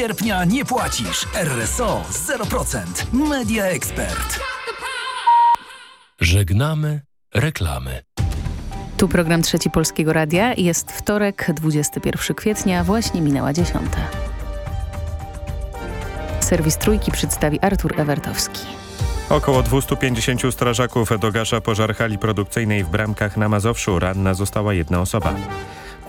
sierpnia nie płacisz. RSO 0%. Media Expert. Żegnamy reklamy. Tu program Trzeci Polskiego Radia. Jest wtorek, 21 kwietnia, właśnie minęła dziesiąta. Serwis Trójki przedstawi Artur Ewertowski. Około 250 strażaków dogasza pożar hali produkcyjnej w Bramkach na Mazowszu. Ranna została jedna osoba.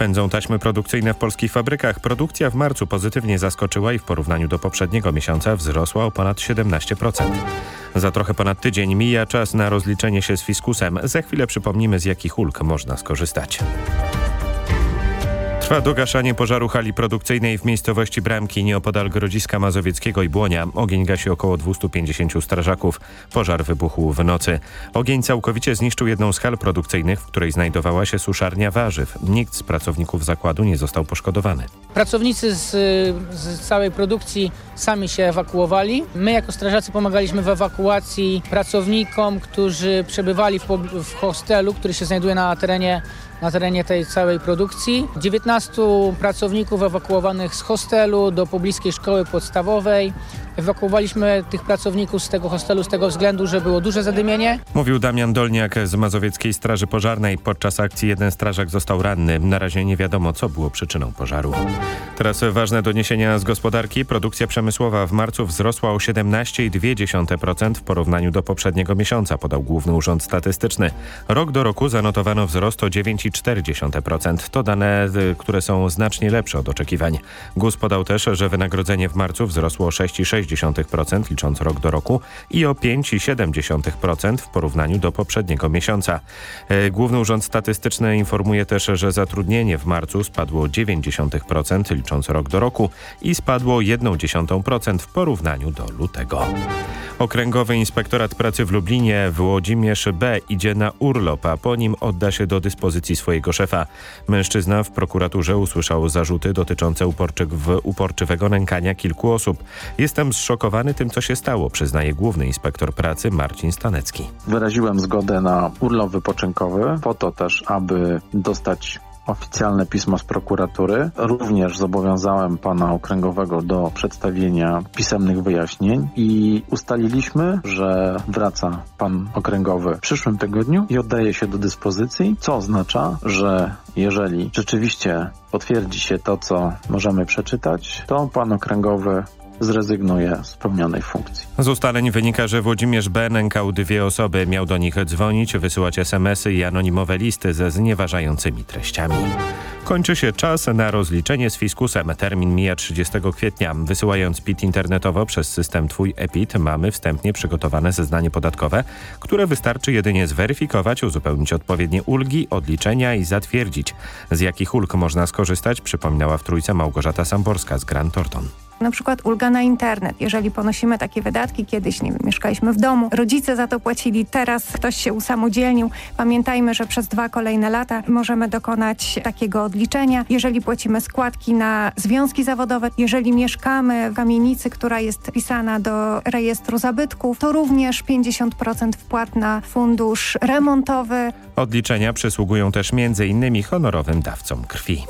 Pędzą taśmy produkcyjne w polskich fabrykach. Produkcja w marcu pozytywnie zaskoczyła i w porównaniu do poprzedniego miesiąca wzrosła o ponad 17%. Za trochę ponad tydzień mija czas na rozliczenie się z fiskusem. Za chwilę przypomnimy z jakich ulg można skorzystać. Trwa dogaszanie pożaru hali produkcyjnej w miejscowości Bramki nieopodal Grodziska Mazowieckiego i Błonia. Ogień gasi około 250 strażaków. Pożar wybuchł w nocy. Ogień całkowicie zniszczył jedną z hal produkcyjnych, w której znajdowała się suszarnia warzyw. Nikt z pracowników zakładu nie został poszkodowany. Pracownicy z, z całej produkcji sami się ewakuowali. My jako strażacy pomagaliśmy w ewakuacji pracownikom, którzy przebywali w, w hostelu, który się znajduje na terenie na terenie tej całej produkcji. 19 pracowników ewakuowanych z hostelu do pobliskiej szkoły podstawowej. Ewakuowaliśmy tych pracowników z tego hostelu z tego względu, że było duże zadymienie. Mówił Damian Dolniak z Mazowieckiej Straży Pożarnej. Podczas akcji jeden strażak został ranny. Na razie nie wiadomo, co było przyczyną pożaru. Teraz ważne doniesienia z gospodarki. Produkcja przemysłowa w marcu wzrosła o 17,2% w porównaniu do poprzedniego miesiąca, podał Główny Urząd Statystyczny. Rok do roku zanotowano wzrost o 9,4%. To dane, które są znacznie lepsze od oczekiwań. GUS podał też, że wynagrodzenie w marcu wzrosło o 6,6% licząc rok do roku i o 5,7% w porównaniu do poprzedniego miesiąca. Główny Urząd Statystyczny informuje też, że zatrudnienie w marcu spadło o 0,9% licząc rok do roku i spadło o 0,1% w porównaniu do lutego. Okręgowy Inspektorat Pracy w Lublinie Włodzimierz B. idzie na urlop, a po nim odda się do dyspozycji swojego szefa. Mężczyzna w prokuraturze usłyszał zarzuty dotyczące uporczywego nękania kilku osób. Jestem zszokowany tym, co się stało, przyznaje główny inspektor pracy Marcin Stanecki. Wyraziłem zgodę na urlop wypoczynkowy po to też, aby dostać oficjalne pismo z prokuratury. Również zobowiązałem pana okręgowego do przedstawienia pisemnych wyjaśnień i ustaliliśmy, że wraca pan okręgowy w przyszłym tygodniu i oddaje się do dyspozycji, co oznacza, że jeżeli rzeczywiście potwierdzi się to, co możemy przeczytać, to pan okręgowy zrezygnuje z pełnionej funkcji. Z ustaleń wynika, że Włodzimierz nękał dwie osoby. Miał do nich dzwonić, wysyłać smsy i anonimowe listy ze znieważającymi treściami. Kończy się czas na rozliczenie z fiskusem. Termin mija 30 kwietnia. Wysyłając PIT internetowo przez system Twój EPIT mamy wstępnie przygotowane zeznanie podatkowe, które wystarczy jedynie zweryfikować, uzupełnić odpowiednie ulgi, odliczenia i zatwierdzić. Z jakich ulg można skorzystać, przypominała w Trójce Małgorzata Samborska z Grand Thornton. Na przykład ulga na internet. Jeżeli ponosimy takie wydatki, kiedyś nie wiem, mieszkaliśmy w domu, rodzice za to płacili, teraz ktoś się usamodzielnił. Pamiętajmy, że przez dwa kolejne lata możemy dokonać takiego odliczenia. Jeżeli płacimy składki na związki zawodowe, jeżeli mieszkamy w kamienicy, która jest wpisana do rejestru zabytków, to również 50% wpłat na fundusz remontowy. Odliczenia przysługują też m.in. honorowym dawcom krwi.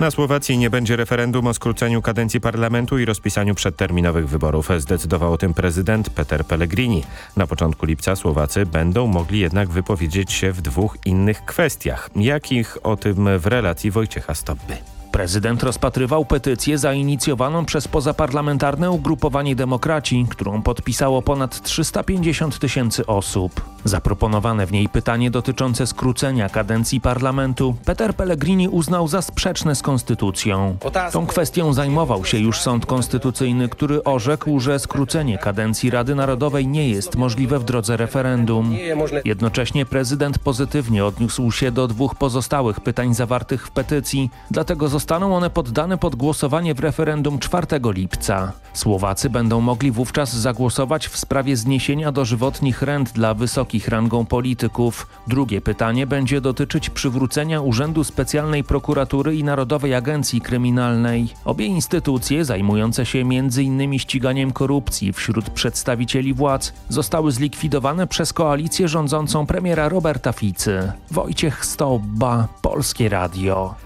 Na Słowacji nie będzie referendum o skróceniu kadencji parlamentu i rozpisaniu przedterminowych wyborów. Zdecydował o tym prezydent Peter Pellegrini. Na początku lipca Słowacy będą mogli jednak wypowiedzieć się w dwóch innych kwestiach. Jakich o tym w relacji Wojciecha Stopby. Prezydent rozpatrywał petycję zainicjowaną przez pozaparlamentarne ugrupowanie Demokraci, którą podpisało ponad 350 tysięcy osób. Zaproponowane w niej pytanie dotyczące skrócenia kadencji parlamentu Peter Pellegrini uznał za sprzeczne z konstytucją. Tą kwestią zajmował się już sąd konstytucyjny, który orzekł, że skrócenie kadencji Rady Narodowej nie jest możliwe w drodze referendum. Jednocześnie prezydent pozytywnie odniósł się do dwóch pozostałych pytań zawartych w petycji, dlatego zostaną one poddane pod głosowanie w referendum 4 lipca. Słowacy będą mogli wówczas zagłosować w sprawie zniesienia dożywotnich rent dla wysokich rangą polityków. Drugie pytanie będzie dotyczyć przywrócenia Urzędu Specjalnej Prokuratury i Narodowej Agencji Kryminalnej. Obie instytucje zajmujące się m.in. ściganiem korupcji wśród przedstawicieli władz zostały zlikwidowane przez koalicję rządzącą premiera Roberta Ficy. Wojciech Stobba, Polskie Radio.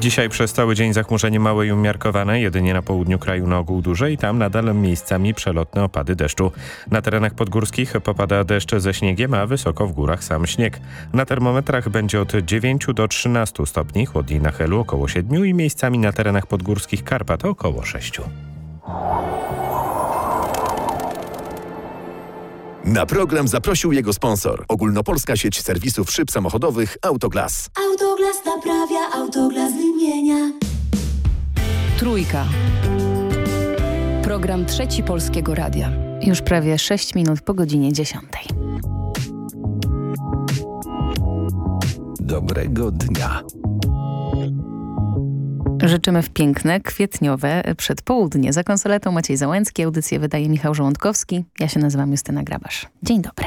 Dzisiaj przez cały dzień zachmurzenie małe i umiarkowane, jedynie na południu kraju na ogół duże i tam nadal miejscami przelotne opady deszczu. Na terenach podgórskich popada deszcz ze śniegiem, a wysoko w górach sam śnieg. Na termometrach będzie od 9 do 13 stopni, chłodniej na Helu około 7 i miejscami na terenach podgórskich Karpat około 6. Na program zaprosił jego sponsor. Ogólnopolska sieć serwisów szyb samochodowych Autoglas. Autoglas naprawia, Autoglas wymienia. Trójka. Program Trzeci Polskiego Radia. Już prawie 6 minut po godzinie 10. Dobrego dnia. Życzymy w piękne, kwietniowe przedpołudnie. Za konsoletą Maciej Załęcki, audycję wydaje Michał Żołądkowski. Ja się nazywam Justyna Grabasz. Dzień dobry.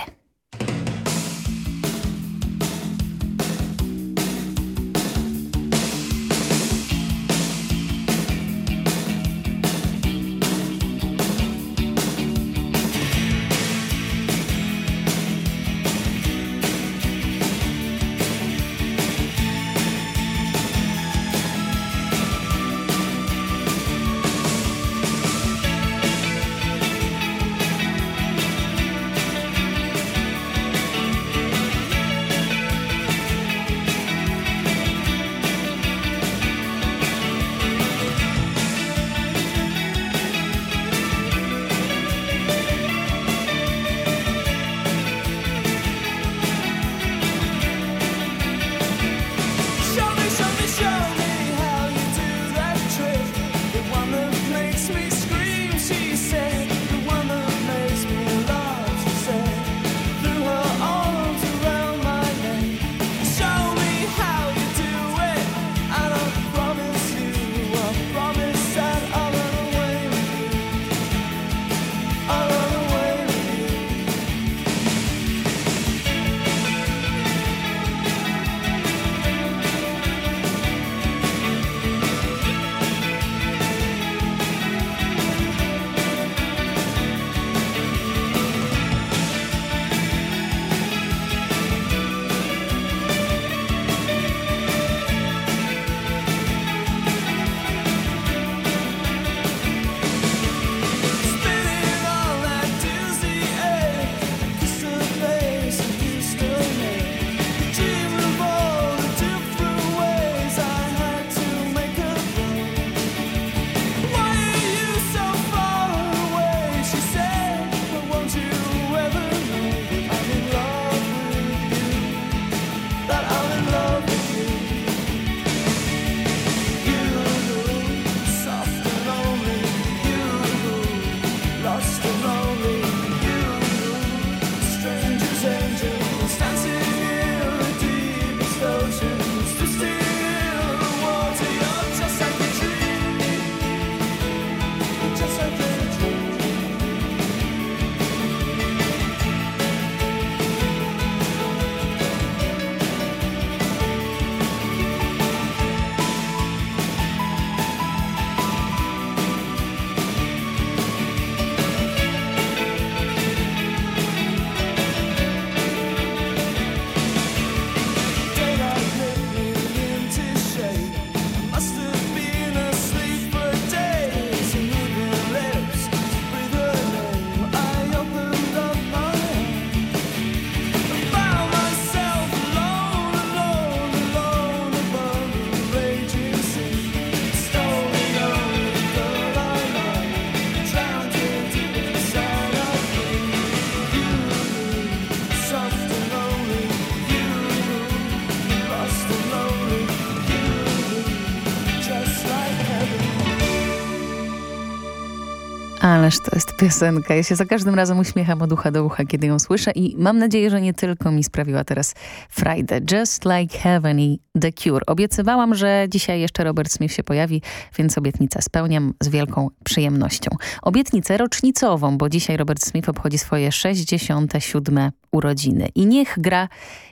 Piosenka. Ja się za każdym razem uśmiecham od ucha do ucha, kiedy ją słyszę i mam nadzieję, że nie tylko mi sprawiła teraz frajdę. Just Like Heaven i The Cure. Obiecywałam, że dzisiaj jeszcze Robert Smith się pojawi, więc obietnicę spełniam z wielką przyjemnością. Obietnicę rocznicową, bo dzisiaj Robert Smith obchodzi swoje 67 urodziny. I niech gra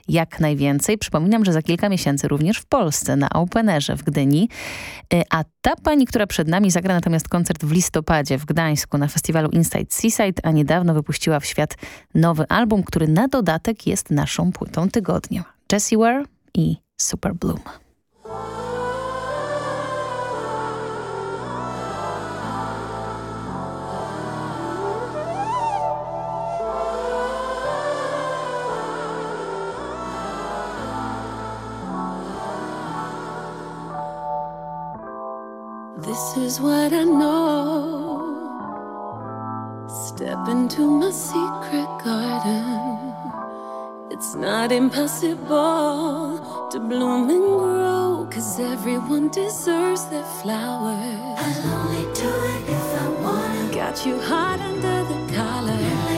jak najwięcej. Przypominam, że za kilka miesięcy również w Polsce na Openerze w Gdyni. Y, a ta pani, która przed nami zagra natomiast koncert w listopadzie w Gdańsku na festiwalu Inside Seaside, a niedawno wypuściła w świat nowy album, który na dodatek jest naszą płytą tygodnia. Jessie Ware i Super Bloom. This is what I know. Step into my secret garden. It's not impossible to bloom and grow, cause everyone deserves their flowers. I'll only do it if I wanna. Got you hot under the collar.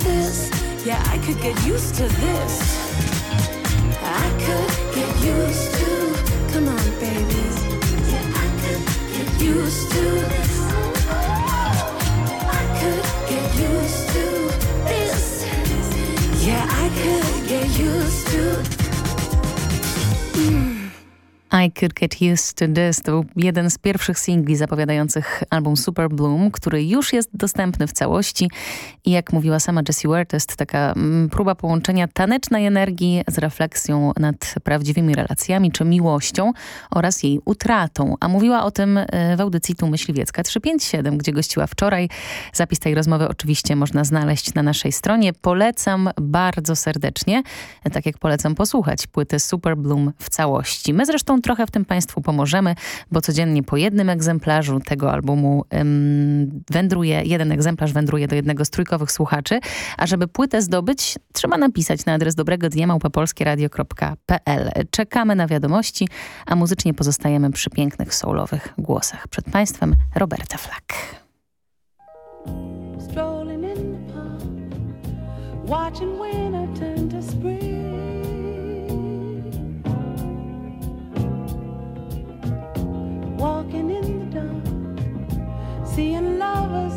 This. Yeah, I could get used to this. I could get used to. Come on, baby. Yeah, I could get used to I Could Get Used to This to był jeden z pierwszych singli zapowiadających album Super Bloom, który już jest dostępny w całości i jak mówiła sama Jessie Ware, to jest taka mm, próba połączenia tanecznej energii z refleksją nad prawdziwymi relacjami czy miłością oraz jej utratą. A mówiła o tym e, w audycji Tu Myśliwiecka 357, gdzie gościła wczoraj. Zapis tej rozmowy oczywiście można znaleźć na naszej stronie. Polecam bardzo serdecznie, tak jak polecam posłuchać płyty Super Bloom w całości. My zresztą trochę trochę w tym Państwu pomożemy, bo codziennie po jednym egzemplarzu tego albumu ym, wędruje, jeden egzemplarz wędruje do jednego z trójkowych słuchaczy, a żeby płytę zdobyć, trzeba napisać na adres dobrego dniemałpapolskieradio.pl. Czekamy na wiadomości, a muzycznie pozostajemy przy pięknych soulowych głosach. Przed Państwem Roberta Flak. Strolling in the park, watching. walking in the dark, seeing lovers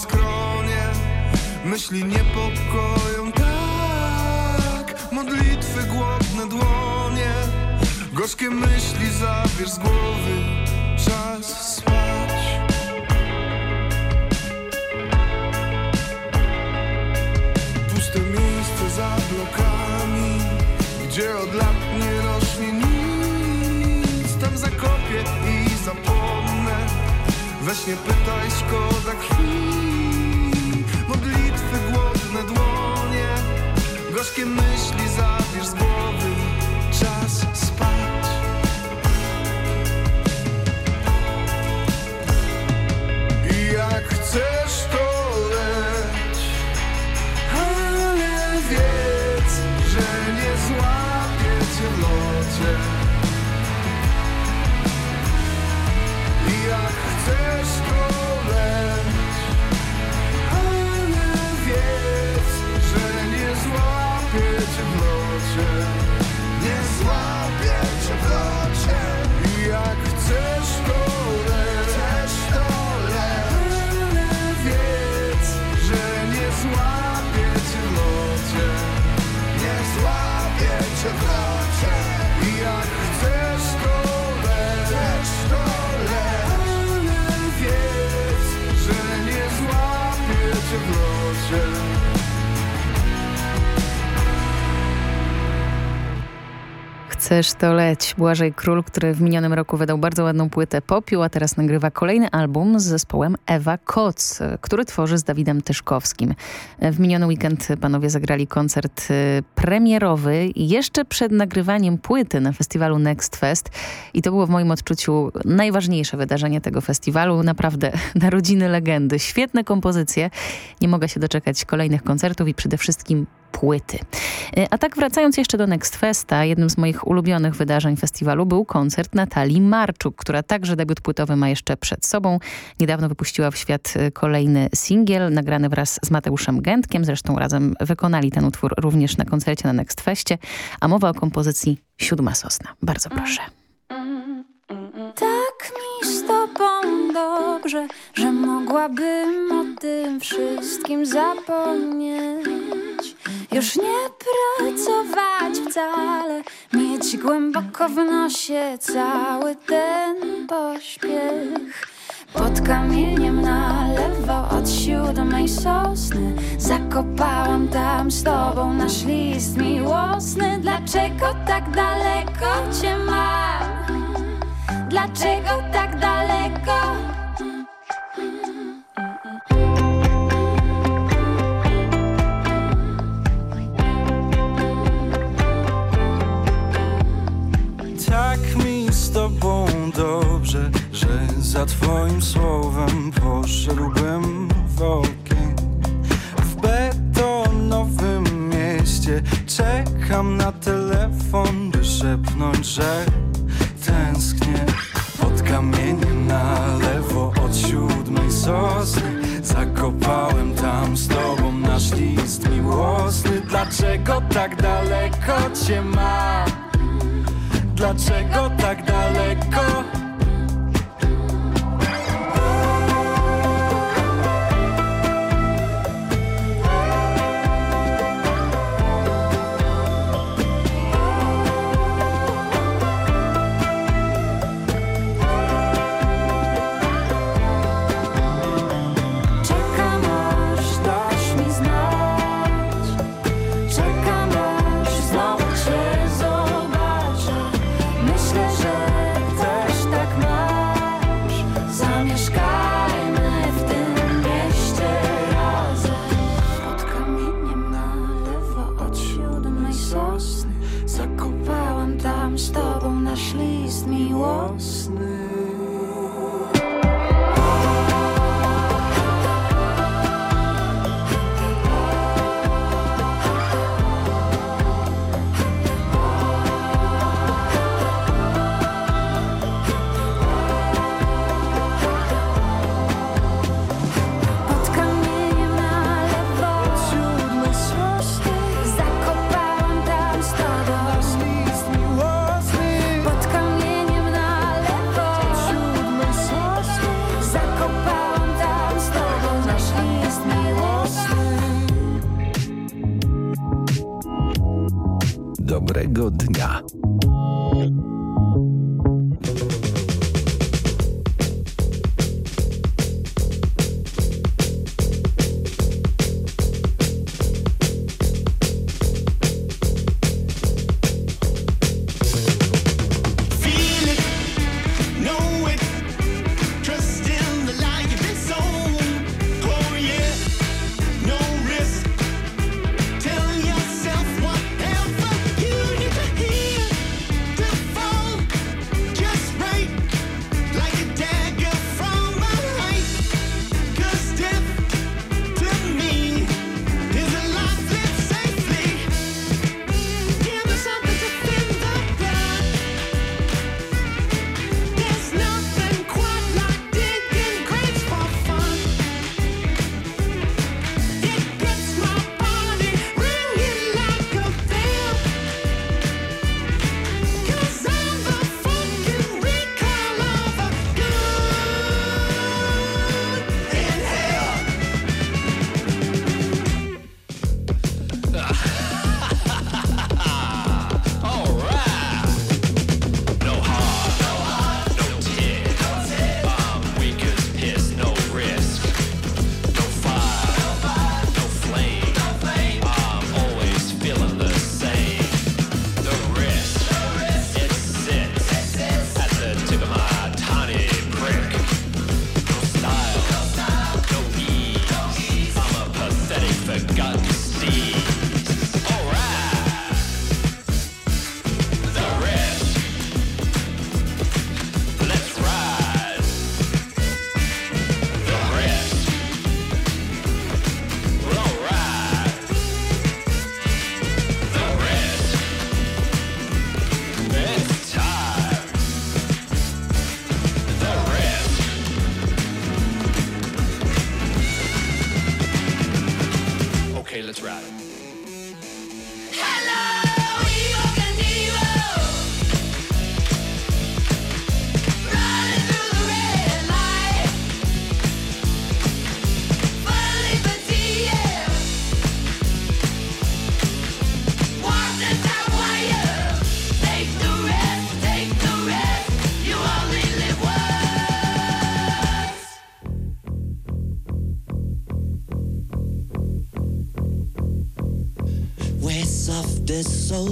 skronie Myśli niepokoją tak. Modlitwy głodne dłonie. Gorzkie myśli zabierz z głowy. Czas spać. Puste miejsce za blokami. Gdzie od lat nie rośnie nic. Tam zakopię i zapomnę. We pytaj, szkoda krwi. Gorzkie myśli zabierz z głowy Czas spać. I jak chcesz to leć. Ale wiedz, że nie złapię cię w locie. desespero. Chcesz to leć. Błażej Król, który w minionym roku wydał bardzo ładną płytę popiół, a teraz nagrywa kolejny album z zespołem Ewa Koc, który tworzy z Dawidem Tyszkowskim. W miniony weekend panowie zagrali koncert y, premierowy jeszcze przed nagrywaniem płyty na festiwalu Next Fest i to było w moim odczuciu najważniejsze wydarzenie tego festiwalu. Naprawdę narodziny legendy, świetne kompozycje. Nie mogę się doczekać kolejnych koncertów i przede wszystkim płyty. Y, A tak wracając jeszcze do Next Festa, jednym z moich ulubionych wydarzeń festiwalu był koncert Natalii Marczuk, która także debiut płytowy ma jeszcze przed sobą. Niedawno wypuściła w świat y, kolejny singiel, nagrany wraz z Mateuszem Gętkiem. Zresztą razem wykonali ten utwór również na koncercie na Next Festie, a mowa o kompozycji Siódma Sosna. Bardzo proszę. Dobrze, że mogłabym o tym wszystkim zapomnieć. Już nie pracować wcale, mieć głęboko w nosie cały ten pośpiech. Pod kamieniem na lewo od siódmej sosny Zakopałam tam z tobą nasz list miłosny Dlaczego tak daleko cię mam? Dlaczego tak daleko? Tak mi z tobą dobrze, że za twoim słowem poszedłbym w ogień W betonowym mieście czekam na telefon, by szepnąć, że tęsknię Pod kamieniem na lewo od siódmej sosny Zakopałem tam z tobą nasz list miłosny Dlaczego tak daleko cię mam? Dlaczego tak daleko?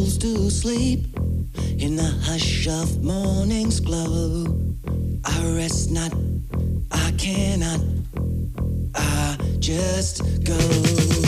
To sleep in the hush of morning's glow. I rest not, I cannot, I just go.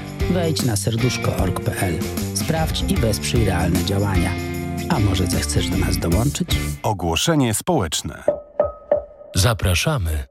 Wejdź na serduszko.org.pl. Sprawdź i wesprzyj realne działania. A może zechcesz do nas dołączyć? Ogłoszenie społeczne. Zapraszamy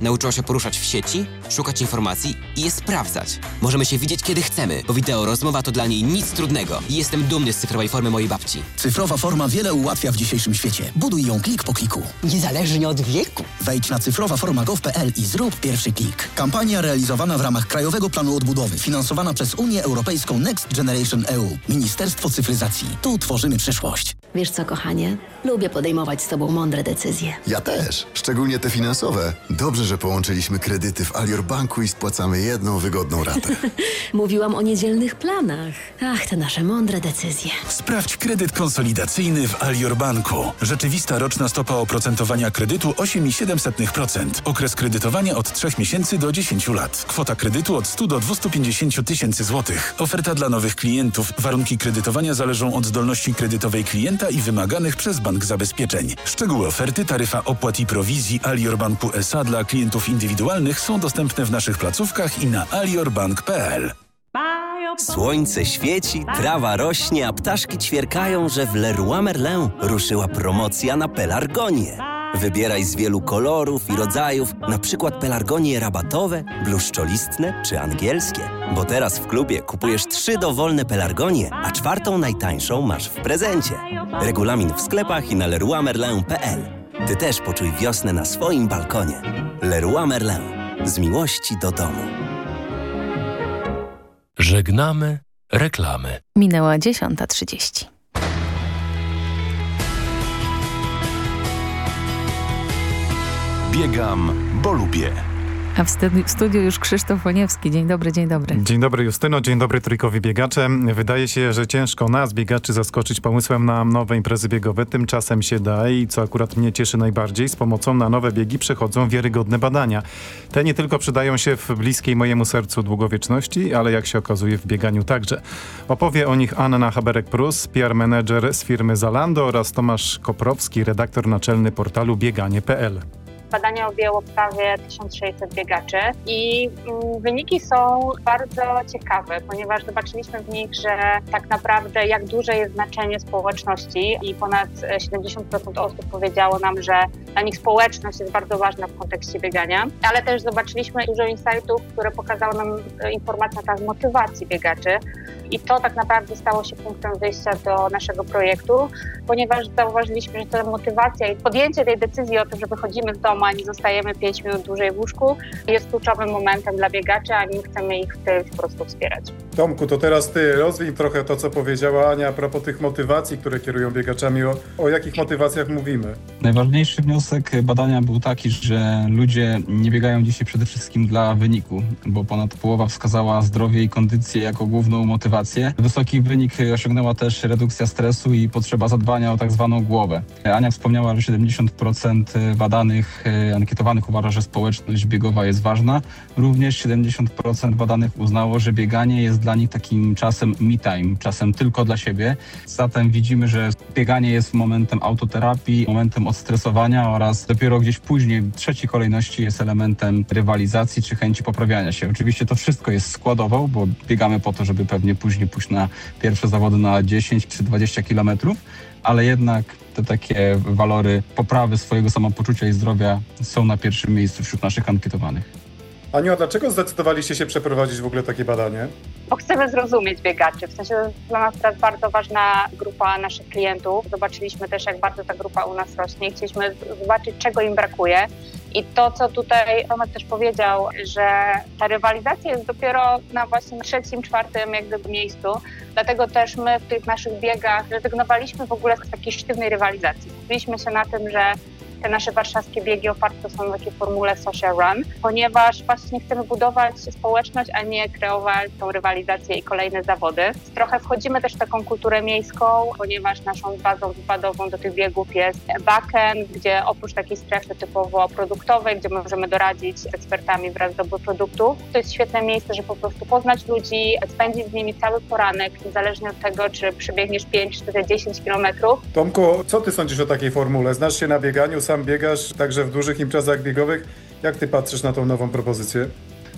Nauczyła się poruszać w sieci, szukać informacji i je sprawdzać. Możemy się widzieć kiedy chcemy, bo wideo rozmowa to dla niej nic trudnego. I jestem dumny z cyfrowej formy mojej babci. Cyfrowa forma wiele ułatwia w dzisiejszym świecie. Buduj ją klik po kliku. Niezależnie od wieku. Wejdź na cyfrowaforma.gov.pl i zrób pierwszy klik. Kampania realizowana w ramach Krajowego Planu Odbudowy, finansowana przez Unię Europejską Next Generation EU. Ministerstwo Cyfryzacji. Tu tworzymy przyszłość. Wiesz co, kochanie? Lubię podejmować z tobą mądre decyzje. Ja też, szczególnie te finansowe. Dobrze, że połączyliśmy kredyty w Alior Banku i spłacamy jedną wygodną ratę. Mówiłam o niedzielnych planach. Ach, te nasze mądre decyzje. Sprawdź kredyt konsolidacyjny w Alior Banku. Rzeczywista roczna stopa oprocentowania kredytu 8,7%. Okres kredytowania od 3 miesięcy do 10 lat. Kwota kredytu od 100 do 250 tysięcy złotych. Oferta dla nowych klientów. Warunki kredytowania zależą od zdolności kredytowej klienta i wymaganych przez bank zabezpieczeń. Szczegóły oferty, taryfa opłat i prowizji Alior Banku SA dla klientów indywidualnych są dostępne w naszych placówkach i na aliorbank.pl. Słońce świeci, trawa rośnie, a ptaszki ćwierkają, że w Leroy Merlin ruszyła promocja na pelargonie. Wybieraj z wielu kolorów i rodzajów, na przykład pelargonie rabatowe, bluszczolistne czy angielskie. Bo teraz w klubie kupujesz trzy dowolne pelargonie, a czwartą najtańszą masz w prezencie. Regulamin w sklepach i na leroymerlin.pl. Ty też poczuj wiosnę na swoim balkonie. Leroy Merlin. Z miłości do domu. Żegnamy reklamy. Minęła 10.30. Biegam, bo lubię. A w studiu, już Krzysztof Woniewski. Dzień dobry, dzień dobry. Dzień dobry Justyno, dzień dobry trójkowi biegacze. Wydaje się, że ciężko nas, biegaczy, zaskoczyć pomysłem na nowe imprezy biegowe. Tymczasem się da i co akurat mnie cieszy najbardziej, z pomocą na nowe biegi przechodzą wiarygodne badania. Te nie tylko przydają się w bliskiej mojemu sercu długowieczności, ale jak się okazuje w bieganiu także. Opowie o nich Anna Haberek-Prus, PR manager z firmy Zalando oraz Tomasz Koprowski, redaktor naczelny portalu bieganie.pl. Badanie objęło prawie 1600 biegaczy i mm, wyniki są bardzo ciekawe, ponieważ zobaczyliśmy w nich, że tak naprawdę jak duże jest znaczenie społeczności i ponad e, 70% osób powiedziało nam, że dla nich społeczność jest bardzo ważna w kontekście biegania, ale też zobaczyliśmy dużo insightów, które pokazały nam e, informacje na motywacji biegaczy i to tak naprawdę stało się punktem wyjścia do naszego projektu, ponieważ zauważyliśmy, że ta motywacja i podjęcie tej decyzji o tym, że wychodzimy z domu, a nie zostajemy 5 minut dłużej w łóżku, jest kluczowym momentem dla biegaczy, a nim chcemy ich w tym po prostu wspierać. Tomku, to teraz ty rozwij trochę to, co powiedziała Ania a propos tych motywacji, które kierują biegaczami. O, o jakich motywacjach mówimy? Najważniejszy wniosek badania był taki, że ludzie nie biegają dzisiaj przede wszystkim dla wyniku, bo ponad połowa wskazała zdrowie i kondycję jako główną motywację. Wysoki wynik osiągnęła też redukcja stresu i potrzeba zadbania o tak zwaną głowę. Ania wspomniała, że 70% badanych, ankietowanych uważa, że społeczność biegowa jest ważna. Również 70% badanych uznało, że bieganie jest dla nich takim czasem me time, czasem tylko dla siebie. Zatem widzimy, że bieganie jest momentem autoterapii, momentem odstresowania oraz dopiero gdzieś później, w trzeciej kolejności jest elementem rywalizacji czy chęci poprawiania się. Oczywiście to wszystko jest składową, bo biegamy po to, żeby pewnie później pójść na pierwsze zawody na 10 czy 20 kilometrów, ale jednak te takie walory poprawy swojego samopoczucia i zdrowia są na pierwszym miejscu wśród naszych ankietowanych. Aniu, a dlaczego zdecydowaliście się przeprowadzić w ogóle takie badanie? Bo chcemy zrozumieć biegaczy. W sensie to jest dla nas teraz bardzo ważna grupa naszych klientów. Zobaczyliśmy też, jak bardzo ta grupa u nas rośnie. Chcieliśmy zobaczyć, czego im brakuje. I to, co tutaj Tomek też powiedział, że ta rywalizacja jest dopiero na właśnie trzecim, czwartym jak gdyby miejscu. Dlatego też my w tych naszych biegach rezygnowaliśmy w ogóle z takiej sztywnej rywalizacji. Skupiliśmy się na tym, że te nasze warszawskie biegi oparte są na takiej formule social run, ponieważ właśnie chcemy budować społeczność, a nie kreować tą rywalizację i kolejne zawody. Trochę wchodzimy też w taką kulturę miejską, ponieważ naszą bazą wypadową do tych biegów jest backend, gdzie oprócz takiej strefy typowo produktowej, gdzie możemy doradzić z ekspertami wraz z doboru produktów, to jest świetne miejsce, żeby po prostu poznać ludzi, spędzić z nimi cały poranek, niezależnie od tego, czy przebiegniesz 5, 4, 10 kilometrów. Tomku, co ty sądzisz o takiej formule? Znasz się na bieganiu, sam biegasz także w dużych imprezach biegowych. Jak ty patrzysz na tą nową propozycję?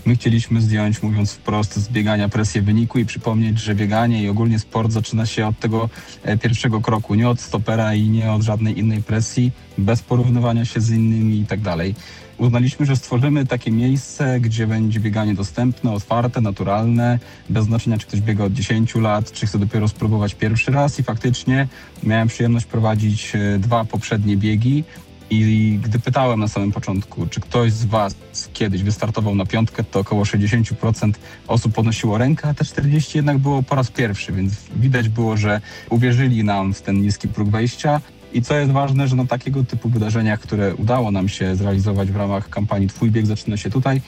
My chcieliśmy zdjąć, mówiąc wprost, z biegania presję wyniku i przypomnieć, że bieganie i ogólnie sport zaczyna się od tego e, pierwszego kroku, nie od stopera i nie od żadnej innej presji, bez porównywania się z innymi i tak dalej. Uznaliśmy, że stworzymy takie miejsce, gdzie będzie bieganie dostępne, otwarte, naturalne, bez znaczenia, czy ktoś biega od 10 lat, czy chce dopiero spróbować pierwszy raz. I faktycznie miałem przyjemność prowadzić e, dwa poprzednie biegi. I gdy pytałem na samym początku, czy ktoś z Was kiedyś wystartował na piątkę, to około 60% osób podnosiło rękę, a te 40% jednak było po raz pierwszy, więc widać było, że uwierzyli nam w ten niski próg wejścia. I co jest ważne, że na takiego typu wydarzeniach, które udało nam się zrealizować w ramach kampanii Twój bieg zaczyna się tutaj,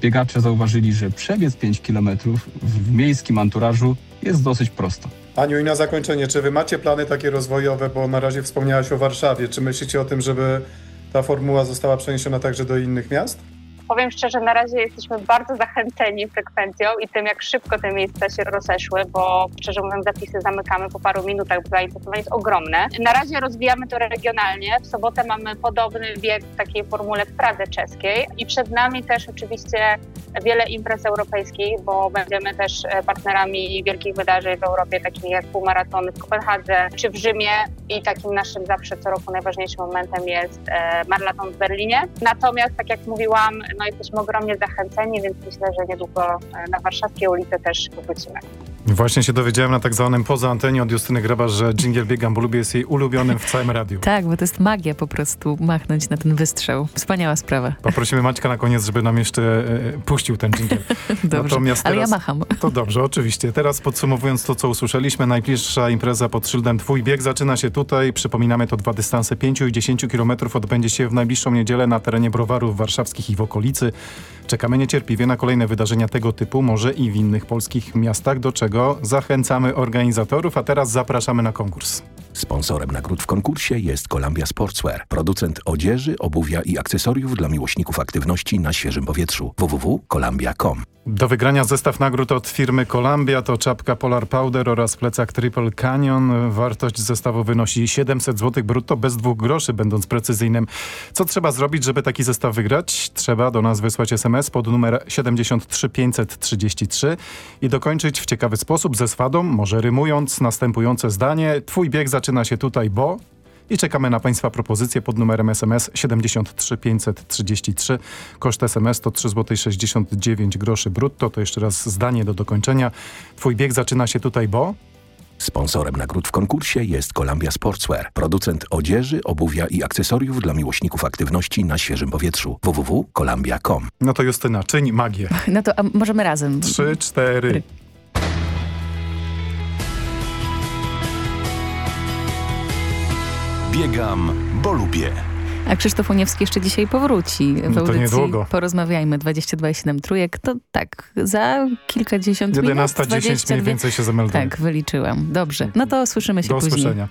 biegacze zauważyli, że przebiec 5 km w miejskim anturażu jest dosyć prosto. Aniu, i na zakończenie, czy wy macie plany takie rozwojowe, bo na razie wspomniałaś o Warszawie. Czy myślicie o tym, żeby ta formuła została przeniesiona także do innych miast? Powiem szczerze, na razie jesteśmy bardzo zachęceni frekwencją i tym, jak szybko te miejsca się rozeszły, bo szczerze mówiąc zapisy zamykamy po paru minutach, bo zainteresowanie jest ogromne. Na razie rozwijamy to regionalnie. W sobotę mamy podobny bieg w takiej formule w Pradze czeskiej i przed nami też oczywiście wiele imprez europejskich, bo będziemy też e, partnerami wielkich wydarzeń w Europie, takich jak półmaratony w Kopenhadze czy w Rzymie i takim naszym zawsze co roku najważniejszym momentem jest e, maraton w Berlinie. Natomiast, tak jak mówiłam, no jesteśmy ogromnie zachęceni, więc myślę, że niedługo e, na warszawskie ulice też wrócimy. Właśnie się dowiedziałem na tak zwanym poza antenie od Justyny Grabarz, że dżingiel Biegam, bo lubię jest jej ulubionym w całym radiu. Tak, bo to jest magia po prostu machnąć na ten wystrzał. Wspaniała sprawa. Poprosimy Maćka na koniec, żeby nam jeszcze e, puścił ten dżingiel. Dobrze, ale ja macham. To dobrze, oczywiście. Teraz podsumowując to, co usłyszeliśmy, najbliższa impreza pod szyldem Twój bieg zaczyna się tutaj. Przypominamy, to dwa dystanse 5 i 10 km odbędzie się w najbliższą niedzielę na terenie browarów warszawskich i w okolicy. Czekamy niecierpliwie na kolejne wydarzenia tego typu, może i w innych polskich miastach, do czego zachęcamy organizatorów, a teraz zapraszamy na konkurs. Sponsorem nagród w konkursie jest Columbia Sportswear, producent odzieży, obuwia i akcesoriów dla miłośników aktywności na świeżym powietrzu. www.columbia.com Do wygrania zestaw nagród od firmy Columbia to czapka Polar Powder oraz plecak Triple Canyon. Wartość zestawu wynosi 700 zł brutto bez dwóch groszy, będąc precyzyjnym. Co trzeba zrobić, żeby taki zestaw wygrać? Trzeba do nas wysłać SMS pod numer 73533 i dokończyć w ciekawy sposób ze swadą, może rymując, następujące zdanie. Twój bieg zaczyna się tutaj, bo... I czekamy na Państwa propozycje pod numerem SMS 73533. Koszt SMS to 3,69 zł brutto. To jeszcze raz zdanie do dokończenia. Twój bieg zaczyna się tutaj, bo... Sponsorem nagród w konkursie jest Columbia Sportswear, producent odzieży, obuwia i akcesoriów dla miłośników aktywności na świeżym powietrzu. www.columbia.com No to Justyna, czyń magię. No to a możemy razem. Trzy, cztery. Biegam, bo lubię. A Krzysztof Uniewski jeszcze dzisiaj powróci w no audycji. niedługo. Porozmawiajmy. 22,7 trójek. To tak, za kilkadziesiąt 11, minut. 11.10 mniej więcej się zamelduje. Tak, wyliczyłam. Dobrze. No to słyszymy się Do później. Do usłyszenia.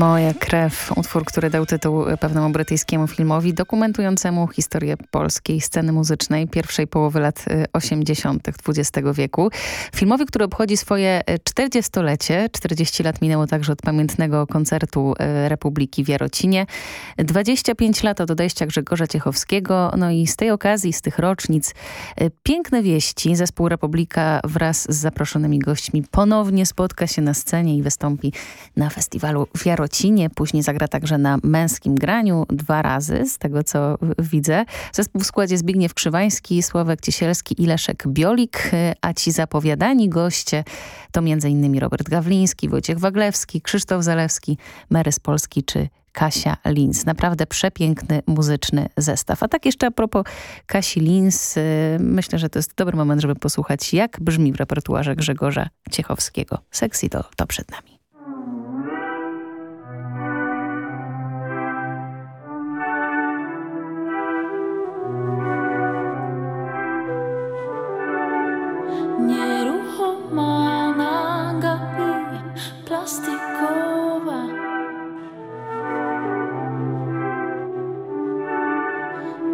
Moja krew, utwór, który dał tytuł pewnemu brytyjskiemu filmowi dokumentującemu historię polskiej sceny muzycznej pierwszej połowy lat 80. XX wieku. Filmowi, który obchodzi swoje 40-lecie. 40 lat minęło także od pamiętnego koncertu Republiki w Jarocinie. 25 lat od odejścia Grzegorza Ciechowskiego. No i z tej okazji, z tych rocznic, piękne wieści. Zespół Republika wraz z zaproszonymi gośćmi ponownie spotka się na scenie i wystąpi na festiwalu w Jarocinie. Później zagra także na męskim graniu dwa razy, z tego co widzę. Zespół w składzie Zbigniew Krzywański, Sławek Ciesielski i Leszek Biolik, a ci zapowiadani goście to m.in. Robert Gawliński, Wojciech Waglewski, Krzysztof Zalewski, Marys Polski czy Kasia Lins. Naprawdę przepiękny muzyczny zestaw. A tak jeszcze a propos Kasi Lins, myślę, że to jest dobry moment, żeby posłuchać, jak brzmi w repertuarze Grzegorza Ciechowskiego. Sexy to, to przed nami. Plastikowa.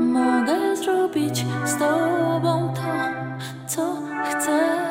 Mogę zrobić z tobą to, co chcę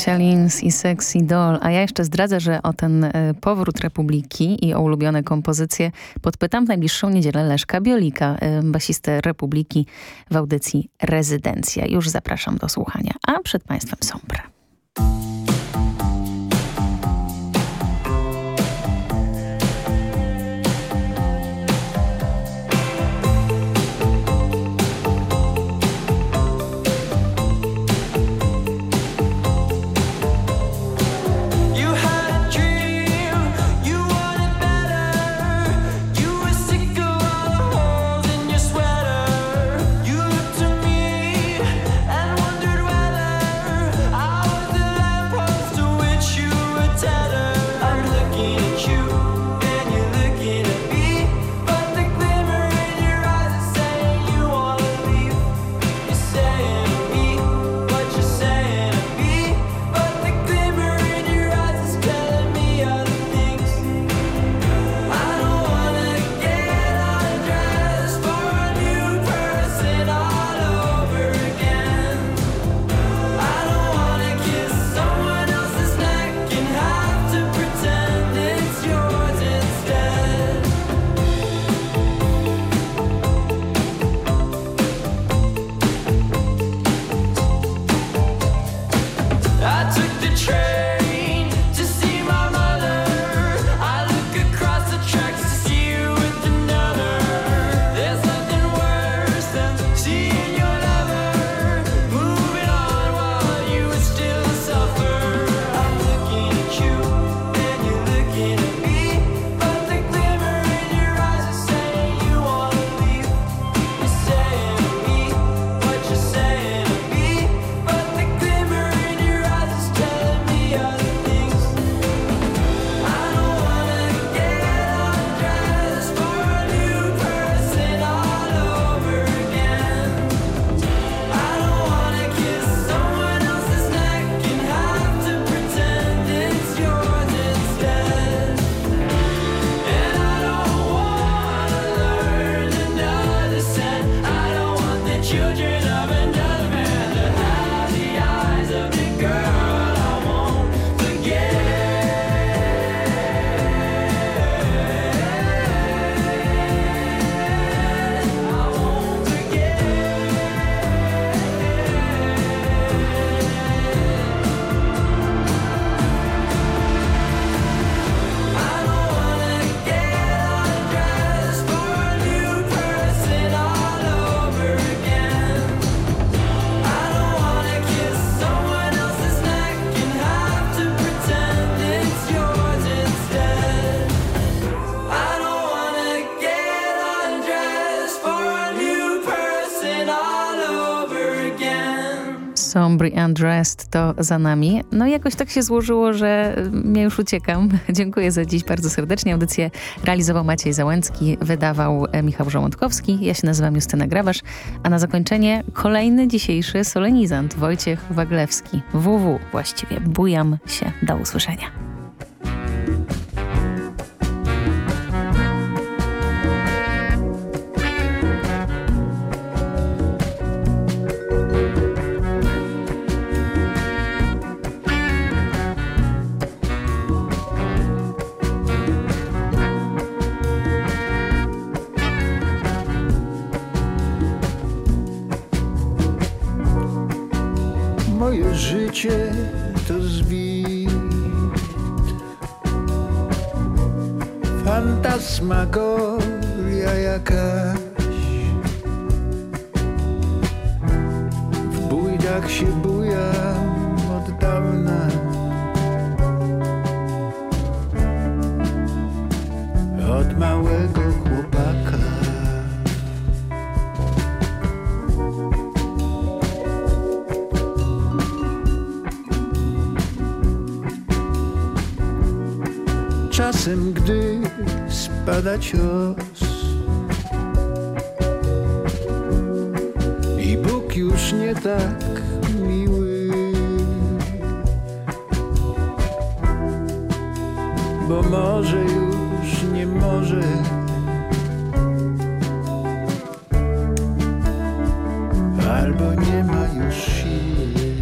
Kasia Lins i Sexy Doll. A ja jeszcze zdradzę, że o ten e, powrót Republiki i o ulubione kompozycje podpytam w najbliższą niedzielę Leszka Biolika, e, basistę Republiki w audycji Rezydencja. Już zapraszam do słuchania. A przed Państwem Sombra. Sombry Undressed to za nami. No i jakoś tak się złożyło, że ja już uciekam. Dziękuję za dziś bardzo serdecznie. Audycję realizował Maciej Załęcki, wydawał e, Michał Żołądkowski. Ja się nazywam Justyna Grabasz, a na zakończenie kolejny dzisiejszy solenizant Wojciech Waglewski. WW właściwie. Bujam się. Do usłyszenia. Fantasmagoria acá. pada cios. I Bóg już nie tak miły, bo może już nie może. Albo nie ma już siły.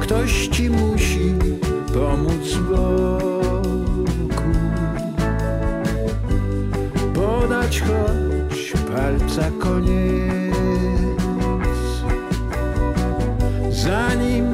Ktoś ci musi pomóc, bo... Podać choć palca koniec. Zanim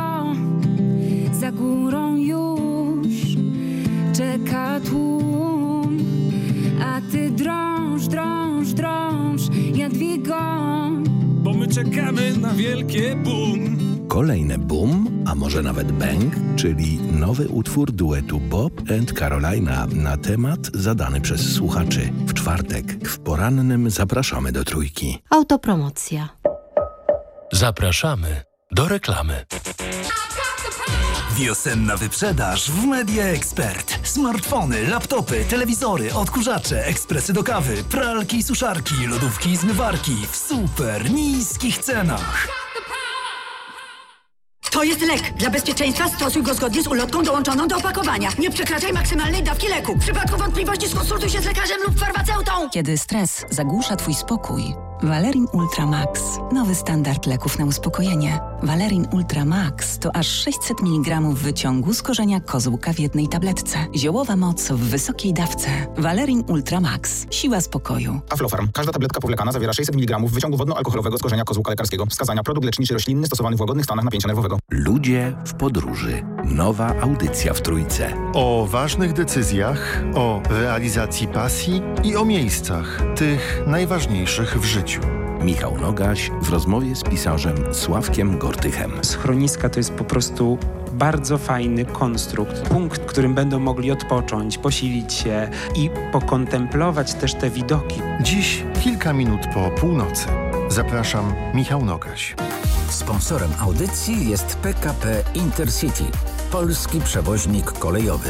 tłum. A ty drąż, drąż, drąż, Jadwigo, Bo my czekamy na wielkie boom. Kolejne boom, a może nawet bang, czyli nowy utwór duetu Bob and Carolina na temat zadany przez słuchaczy. W czwartek w porannym zapraszamy do trójki. Autopromocja. Zapraszamy do reklamy. Wiosenna wyprzedaż w Media Expert. Smartfony, laptopy, telewizory, odkurzacze, ekspresy do kawy, pralki i suszarki, lodówki i zmywarki w super niskich cenach. To jest lek. Dla bezpieczeństwa stosuj go zgodnie z ulotką dołączoną do opakowania. Nie przekraczaj maksymalnej dawki leku. W przypadku wątpliwości skonsultuj się z lekarzem lub farmaceutą. Kiedy stres zagłusza Twój spokój, Valerin Ultra Max. Nowy standard leków na uspokojenie. Valerin Ultra Max to aż 600 mg wyciągu z korzenia kozłka w jednej tabletce. Ziołowa moc w wysokiej dawce. Valerin Ultra Max. Siła spokoju. Aflofarm. Każda tabletka powlekana zawiera 600 mg wyciągu wodno-alkoholowego z korzenia kozłka lekarskiego. Wskazania produkt leczniczy roślinny stosowany w łagodnych stanach napięcia nerwowego. Ludzie w podróży. Nowa audycja w Trójce. O ważnych decyzjach, o realizacji pasji i o miejscach, tych najważniejszych w życiu. Michał Nogaś w rozmowie z pisarzem Sławkiem Gortychem. Schroniska to jest po prostu bardzo fajny konstrukt. Punkt, w którym będą mogli odpocząć, posilić się i pokontemplować też te widoki. Dziś kilka minut po północy. Zapraszam, Michał Nogaś. Sponsorem audycji jest PKP Intercity, polski przewoźnik kolejowy.